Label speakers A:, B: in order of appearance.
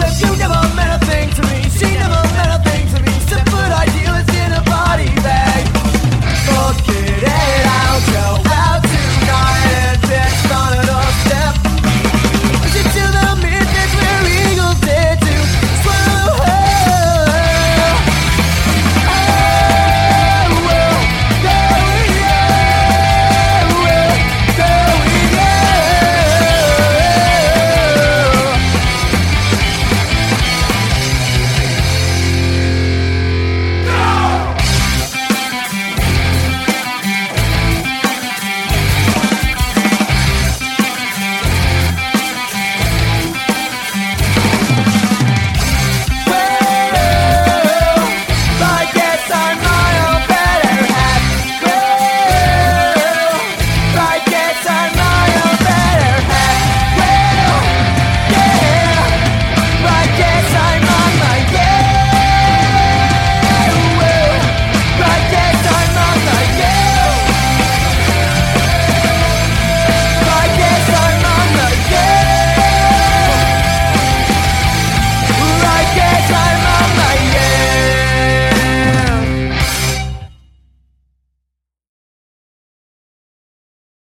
A: Cause you never meant a thing to me